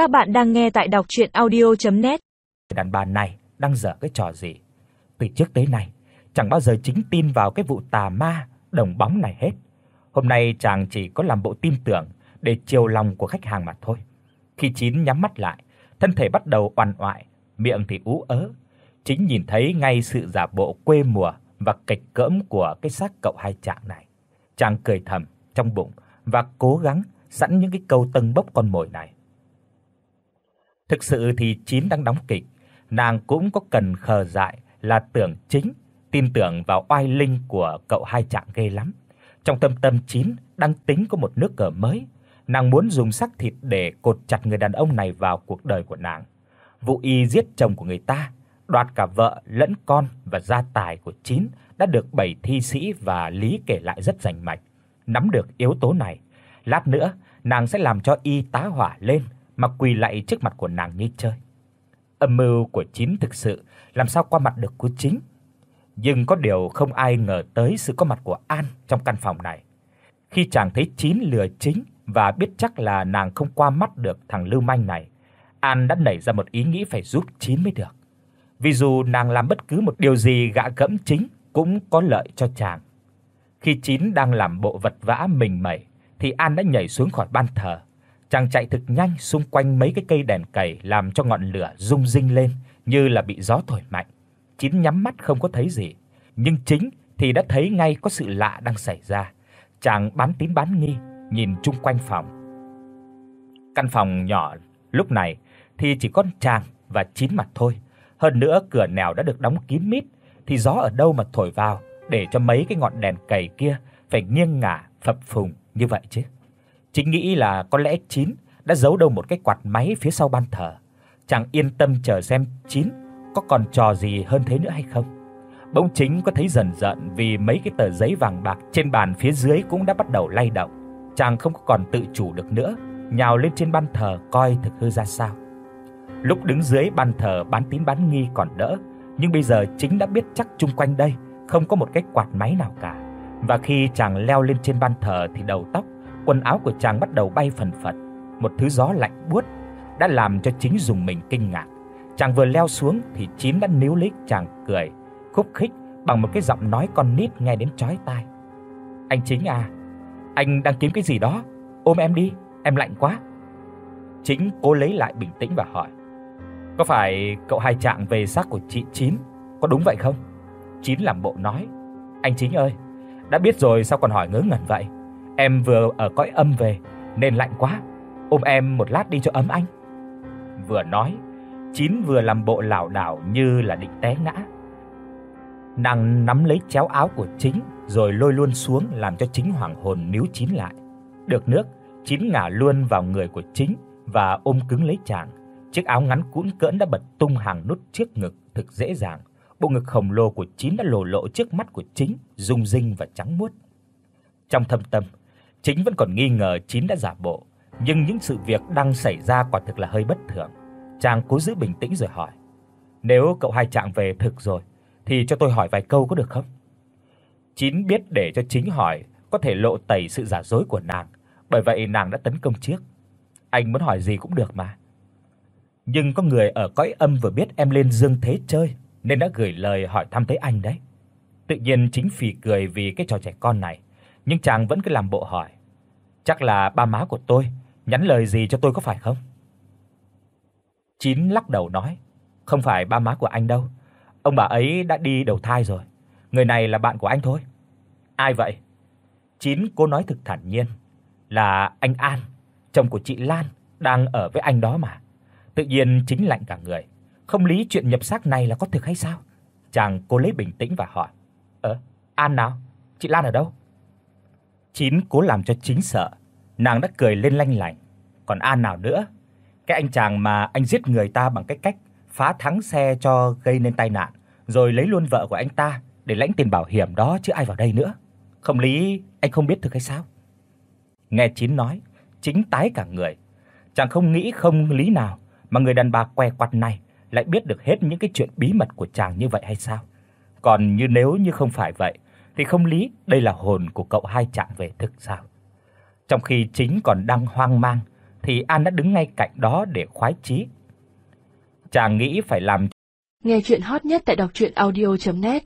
Các bạn đang nghe tại đọc audio net Đàn bà này đang dở cái trò gì? Từ trước tới nay chẳng bao giờ chính tin vào cái vụ tà ma đồng bóng này hết. Hôm nay chàng chỉ có làm bộ tin tưởng để chiều lòng của khách hàng mà thôi. Khi Chín nhắm mắt lại, thân thể bắt đầu oằn oại, miệng thì ú ớ. Chính nhìn thấy ngay sự giả bộ quê mùa và kịch cỡm của cái xác cậu hai trạng này. Chàng cười thầm trong bụng và cố gắng sẵn những cái câu tâng bốc con mồi này. Thực sự thì Chín đang đóng kịch, nàng cũng có cần khờ dại là tưởng chính, tin tưởng vào oai linh của cậu hai trạng ghê lắm. Trong tâm tâm Chín đang tính có một nước cờ mới, nàng muốn dùng xác thịt để cột chặt người đàn ông này vào cuộc đời của nàng. Vụ y giết chồng của người ta, đoạt cả vợ lẫn con và gia tài của Chín đã được bảy thi sĩ và Lý kể lại rất rành mạch. Nắm được yếu tố này, lát nữa nàng sẽ làm cho y tá hỏa lên mà quỳ lạy trước mặt của nàng như chơi. Âm mưu của Chín thực sự làm sao qua mặt được của Chính. Nhưng có điều không ai ngờ tới sự có mặt của An trong căn phòng này. Khi chàng thấy Chín lừa Chính và biết chắc là nàng không qua mắt được thằng lưu manh này, An đã nảy ra một ý nghĩ phải giúp Chín mới được. Vì dù nàng làm bất cứ một điều gì gạ gẫm Chính cũng có lợi cho chàng. Khi Chín đang làm bộ vật vã mình mẩy thì An đã nhảy xuống khỏi ban thờ. Chàng chạy thực nhanh xung quanh mấy cái cây đèn cầy làm cho ngọn lửa rung rinh lên như là bị gió thổi mạnh. Chín nhắm mắt không có thấy gì, nhưng chính thì đã thấy ngay có sự lạ đang xảy ra. Chàng bán tín bán nghi, nhìn chung quanh phòng. Căn phòng nhỏ lúc này thì chỉ có chàng và chín mặt thôi. Hơn nữa cửa nẻo đã được đóng kín mít thì gió ở đâu mà thổi vào để cho mấy cái ngọn đèn cầy kia phải nghiêng ngả phập phùng như vậy chứ. Chính nghĩ là có lẽ Chín đã giấu đâu một cái quạt máy phía sau ban thờ. Chàng yên tâm chờ xem Chín có còn trò gì hơn thế nữa hay không. Bỗng chính có thấy dần dần vì mấy cái tờ giấy vàng bạc trên bàn phía dưới cũng đã bắt đầu lay động. Chàng không còn tự chủ được nữa, nhào lên trên ban thờ coi thực hư ra sao. Lúc đứng dưới ban thờ bán tín bán nghi còn đỡ, nhưng bây giờ chính đã biết chắc chung quanh đây không có một cái quạt máy nào cả. Và khi chàng leo lên trên ban thờ thì đầu tóc, quần áo của chàng bắt đầu bay phần phật, một thứ gió lạnh buốt đã làm cho chính dùng mình kinh ngạc. Chàng vừa leo xuống thì Chín đã níu lấy chàng cười, khúc khích bằng một cái giọng nói con nít nghe đến chói tai. "Anh Chính à, anh đang kiếm cái gì đó? Ôm em đi, em lạnh quá." Chính cố lấy lại bình tĩnh và hỏi: "Có phải cậu hai trạng về xác của chị Chín, có đúng vậy không?" Chín làm bộ nói: "Anh Chính ơi, đã biết rồi sao còn hỏi ngớ ngẩn vậy? Em vừa ờ, ở cõi âm về nên lạnh quá, ôm em một lát đi cho ấm anh." Vừa nói, Chín vừa làm bộ lảo đảo như là định té ngã. Nàng nắm lấy chéo áo của Chính rồi lôi luôn xuống làm cho Chính hoảng hồn níu Chín lại. Được nước, Chín ngả luôn vào người của Chính và ôm cứng lấy chàng. Chiếc áo ngắn cũn cỡn đã bật tung hàng nút trước ngực thực dễ dàng. Bộ ngực khổng lồ của Chín đã lộ lộ trước mắt của Chính, rung rinh và trắng muốt. Trong thâm tâm, Chính vẫn còn nghi ngờ Chín đã giả bộ, nhưng những sự việc đang xảy ra quả thực là hơi bất thường. Chàng cố giữ bình tĩnh rồi hỏi: "Nếu cậu hai trạng về thực rồi thì cho tôi hỏi vài câu có được không?" Chín biết để cho Chính hỏi có thể lộ tẩy sự giả dối của nàng, bởi vậy nàng đã tấn công trước. "Anh muốn hỏi gì cũng được mà." Nhưng có người ở cõi âm vừa biết em lên dương thế chơi nên đã gửi lời hỏi thăm tới anh đấy. Tự nhiên Chính phì cười vì cái trò trẻ con này, nhưng chàng vẫn cứ làm bộ hỏi: "Chắc là ba má của tôi nhắn lời gì cho tôi có phải không?" Chín lắc đầu nói: "Không phải ba má của anh đâu. Ông bà ấy đã đi đầu thai rồi. Người này là bạn của anh thôi." "Ai vậy?" Chín cô nói thực thản nhiên: "Là anh An, chồng của chị Lan đang ở với anh đó mà." Tự nhiên chính lạnh cả người. Không lý chuyện nhập xác này là có thực hay sao? Chàng cô lấy bình tĩnh và hỏi: "Ơ, An nào? Chị Lan ở đâu?" Chín cố làm cho chính sợ, nàng đã cười lên lanh lảnh. Còn An nào nữa? Cái anh chàng mà anh giết người ta bằng cái cách phá thắng xe cho gây nên tai nạn, rồi lấy luôn vợ của anh ta để lãnh tiền bảo hiểm đó chứ ai vào đây nữa. Không lý anh không biết thực hay sao? Nghe Chín nói, chính tái cả người. Chàng không nghĩ không lý nào mà người đàn bà què quặt này lại biết được hết những cái chuyện bí mật của chàng như vậy hay sao? Còn như nếu như không phải vậy thì không lý đây là hồn của cậu hai chạm về thực sao. Trong khi chính còn đang hoang mang, thì An đã đứng ngay cạnh đó để khoái chí. Chàng nghĩ phải làm Nghe chuyện hot nhất tại đọc audio net